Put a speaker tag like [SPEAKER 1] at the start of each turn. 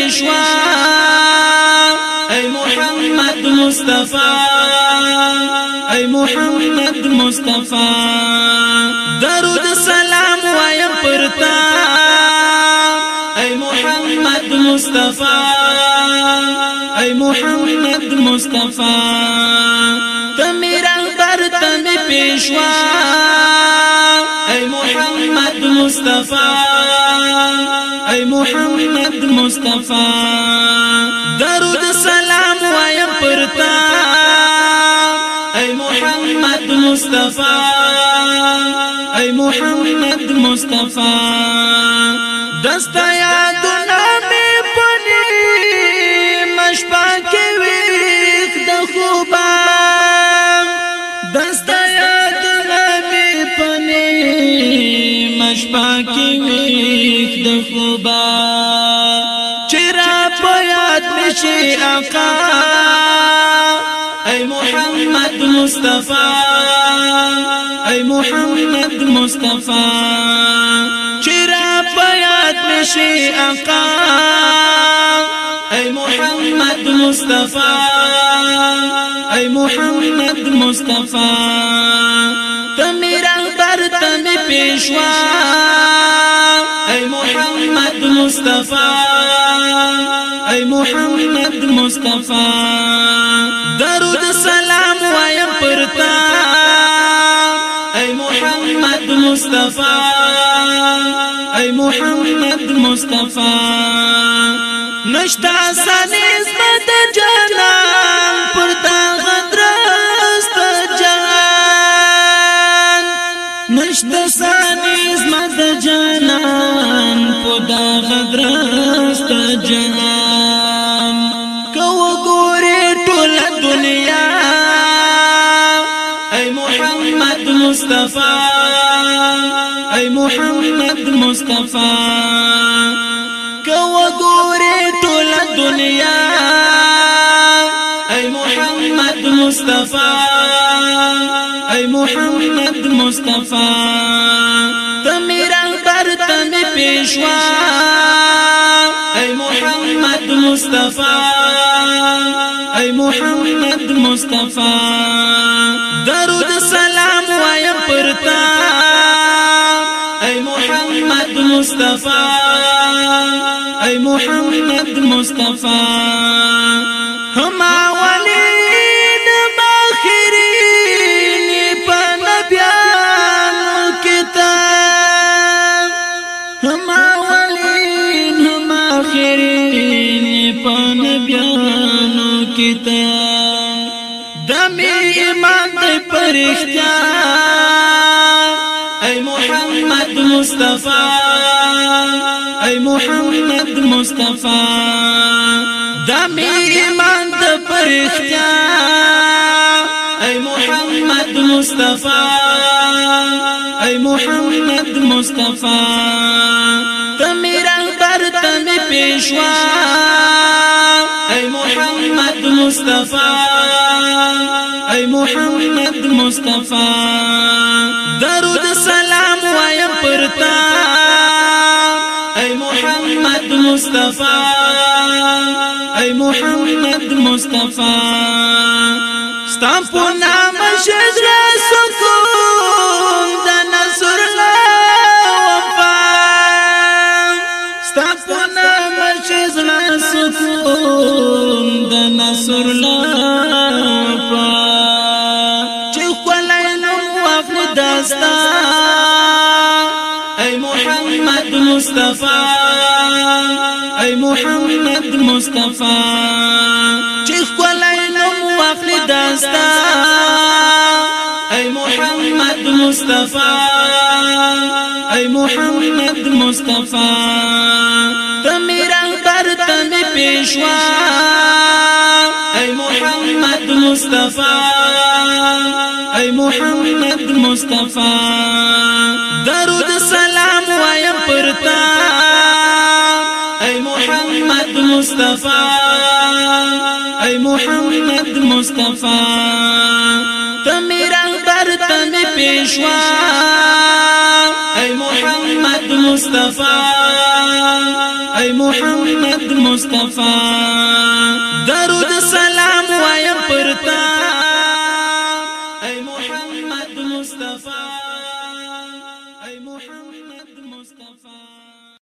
[SPEAKER 1] شوا اي محمد مصطفى اي محمد مصطفى درود سلام وایم پرتا اي محمد مصطفى اي محمد مصطفى تمي رهبر تمي پیشوا اي محمد مصطفى مصطفی درود سلام وایم پرتا ای محمد مصطفی ای محمد مصطفی دستا یادونه مې پني مشبا کې وېخ د خوبه دستا یادونه مې پني مشبا کې وېخ د خوبه شي اقا اي محمد مصطفى اي محمد مصطفى چرا پیاد مشي اقا اي محمد مصطفى اي محمد مصطفى تمي رهبر تمي پیشوا اي محمد مصطفى اي محمد مصطفی درود سلام وایم پرتا ای محمد مصطفی ای محمد مصطفی نشتا سنیز مد جنا اي محمد مصطفى اي محمد مصطفى کو ګورې ټول دنیا اي محمد مصطفى اي محمد مصطفى تم رهبر تم پیشوا اي محمد مصطفى اي محمد مصطفى ورتا اي محمد مصطفى اي محمد مصطفى هما ولين باخرين فنبيان كتاب هما ولين هما آخرين فنبيان كتاب کمی ایمان دی پرشتیا ای محمد مصطفی ای محمد مصطفی دمی ایمان دی پرشتیا ای محمد مصطفی ای محمد مصطفی تمی رهبر تمی پیشوا ای محمد مصطفی اے محمد مصطفی درود سلام وایم پرتا اے محمد مصطفی اے محمد مصطفی ستاسو نام شجره سکو داستا اي محمد مصطفى اي محمد مصطفى چیخ کولای نوم واخلی داستا اي محمد مصطفى اي محمد مصطفى تمی رهبر تمی پیشوا اي محمد مصطفى اي محمد مصطفی درود سلام وایم پرتا ای محمد مصطفی ای محمد مصطفی تم رهبر تم پیشوا ای محمد مصطفی ای محمد مصطفی